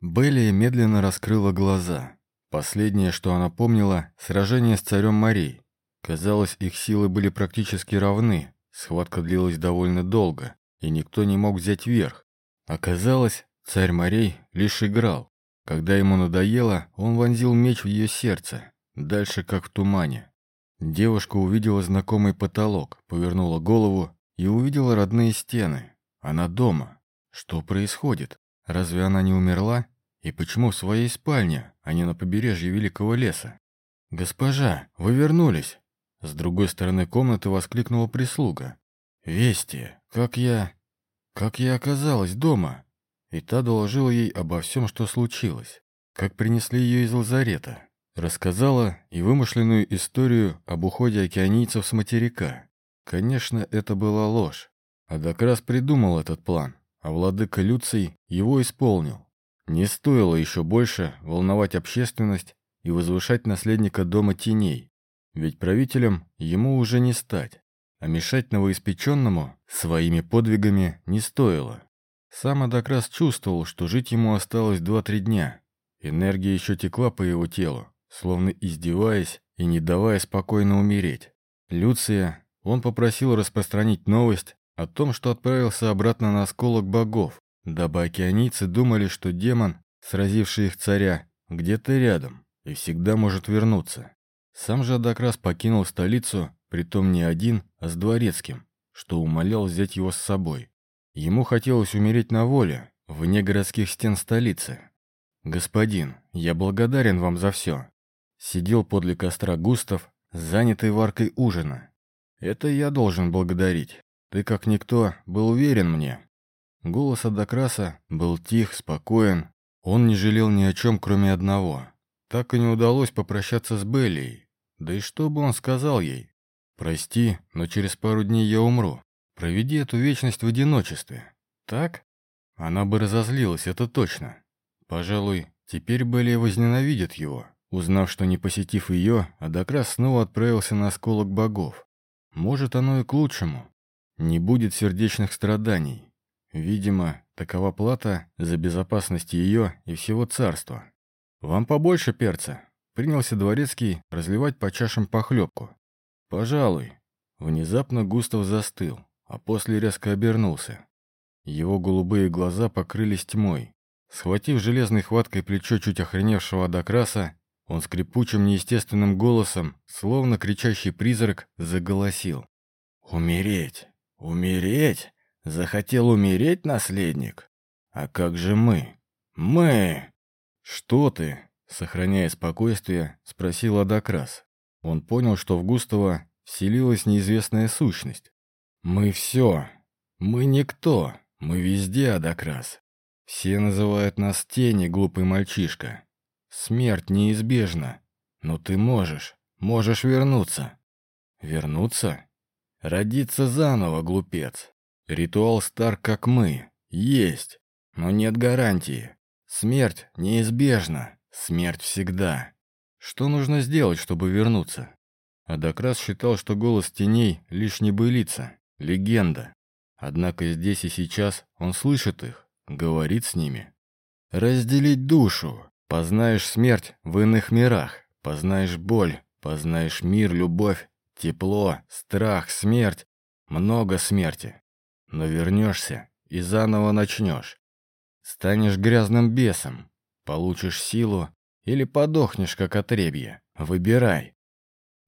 Белли медленно раскрыла глаза. Последнее, что она помнила, сражение с царем морей. Казалось, их силы были практически равны, схватка длилась довольно долго, и никто не мог взять верх. Оказалось, царь морей лишь играл. Когда ему надоело, он вонзил меч в ее сердце, дальше как в тумане. Девушка увидела знакомый потолок, повернула голову и увидела родные стены. Она дома. Что происходит? Разве она не умерла? И почему в своей спальне, а не на побережье Великого леса? «Госпожа, вы вернулись!» С другой стороны комнаты воскликнула прислуга. «Вести, как я... как я оказалась дома?» И та доложила ей обо всем, что случилось. Как принесли ее из лазарета. Рассказала и вымышленную историю об уходе океанийцев с материка. Конечно, это была ложь. Адакрас придумал этот план, а владыка Люций его исполнил. Не стоило еще больше волновать общественность и возвышать наследника Дома Теней, ведь правителем ему уже не стать, а мешать новоиспеченному своими подвигами не стоило. Сам Адакрас чувствовал, что жить ему осталось два-три дня. Энергия еще текла по его телу, словно издеваясь и не давая спокойно умереть. Люция, он попросил распространить новость о том, что отправился обратно на осколок богов, дабы океанийцы думали, что демон, сразивший их царя, где-то рядом и всегда может вернуться. Сам же Адакрас покинул столицу, притом не один, а с дворецким, что умолял взять его с собой. Ему хотелось умереть на воле, вне городских стен столицы. «Господин, я благодарен вам за все». Сидел подле костра Густав, занятый варкой ужина. «Это я должен благодарить. Ты, как никто, был уверен мне». Голос Адакраса был тих, спокоен. Он не жалел ни о чем, кроме одного. Так и не удалось попрощаться с Беллией. Да и что бы он сказал ей? «Прости, но через пару дней я умру. Проведи эту вечность в одиночестве». Так? Она бы разозлилась, это точно. Пожалуй, теперь Беллия возненавидит его, узнав, что не посетив ее, Адакрас снова отправился на осколок богов. Может, оно и к лучшему. Не будет сердечных страданий. Видимо, такова плата за безопасность ее и всего царства. «Вам побольше перца?» Принялся дворецкий разливать по чашам похлебку. «Пожалуй». Внезапно Густав застыл, а после резко обернулся. Его голубые глаза покрылись тьмой. Схватив железной хваткой плечо чуть охреневшего докраса, он скрипучим неестественным голосом, словно кричащий призрак, заголосил. «Умереть! Умереть! Захотел умереть, наследник? А как же мы? Мы!» «Что ты?» — сохраняя спокойствие, спросил Адакрас. Он понял, что в Густава вселилась неизвестная сущность. «Мы все. Мы никто. Мы везде, Адакрас. Все называют нас тени, глупый мальчишка. Смерть неизбежна. Но ты можешь. Можешь вернуться. Вернуться? Родиться заново, глупец. Ритуал стар, как мы. Есть. Но нет гарантии. Смерть неизбежна. Смерть всегда. Что нужно сделать, чтобы вернуться? Адакрас считал, что голос теней — лишь небылица, легенда. Однако здесь и сейчас он слышит их, говорит с ними. «Разделить душу. Познаешь смерть в иных мирах. Познаешь боль, познаешь мир, любовь, тепло, страх, смерть. Много смерти. Но вернешься и заново начнешь. Станешь грязным бесом, получишь силу или подохнешь, как отребье. Выбирай.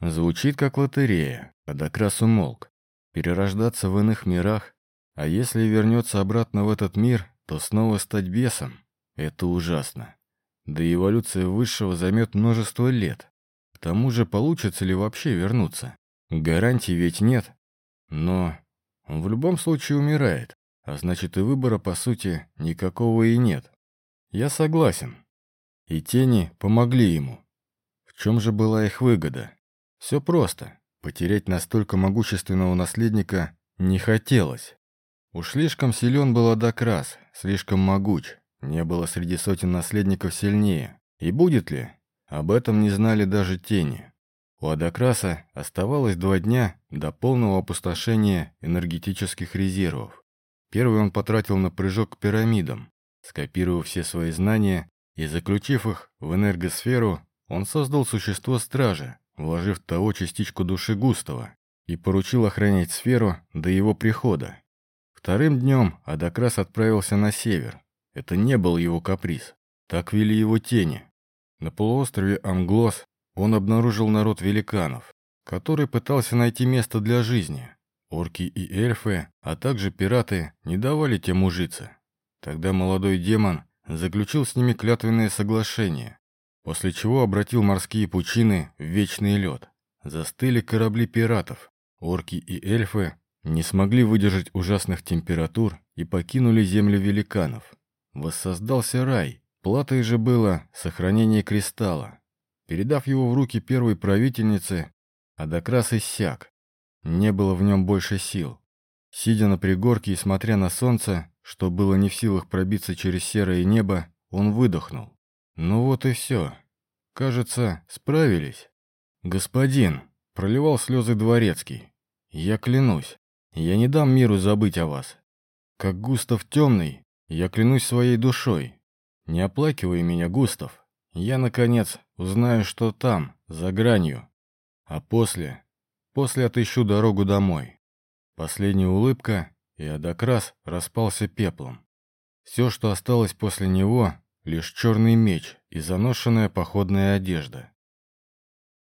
Звучит как лотерея, Адакрас умолк. Перерождаться в иных мирах, а если вернется обратно в этот мир, то снова стать бесом — это ужасно. Да и эволюция высшего займет множество лет. К тому же, получится ли вообще вернуться? Гарантий ведь нет. Но он в любом случае умирает. А значит, и выбора, по сути, никакого и нет. Я согласен. И тени помогли ему. В чем же была их выгода? Все просто. Потерять настолько могущественного наследника не хотелось. Уж слишком силен был Адакрас, слишком могуч. Не было среди сотен наследников сильнее. И будет ли? Об этом не знали даже тени. У Адакраса оставалось два дня до полного опустошения энергетических резервов. Первый он потратил на прыжок к пирамидам. Скопировав все свои знания и заключив их в энергосферу, он создал существо стража, вложив в того частичку души Густава, и поручил охранять сферу до его прихода. Вторым днем Адакрас отправился на север. Это не был его каприз. Так вели его тени. На полуострове Амглос он обнаружил народ великанов, который пытался найти место для жизни. Орки и эльфы, а также пираты не давали тем ужиться. Тогда молодой демон заключил с ними клятвенное соглашение, после чего обратил морские пучины в вечный лед. Застыли корабли пиратов. Орки и эльфы не смогли выдержать ужасных температур и покинули землю великанов. Воссоздался рай. Платой же было сохранение кристалла. Передав его в руки первой правительнице, Адакрас иссяк. Не было в нем больше сил. Сидя на пригорке и смотря на солнце, что было не в силах пробиться через серое небо, он выдохнул. «Ну вот и все. Кажется, справились». «Господин», — проливал слезы дворецкий, — «я клянусь, я не дам миру забыть о вас. Как Густав Темный, я клянусь своей душой. Не оплакивай меня, Густав. Я, наконец, узнаю, что там, за гранью. А после, после отыщу дорогу домой». Последняя улыбка, и Адакрас распался пеплом. Все, что осталось после него, лишь черный меч и заношенная походная одежда.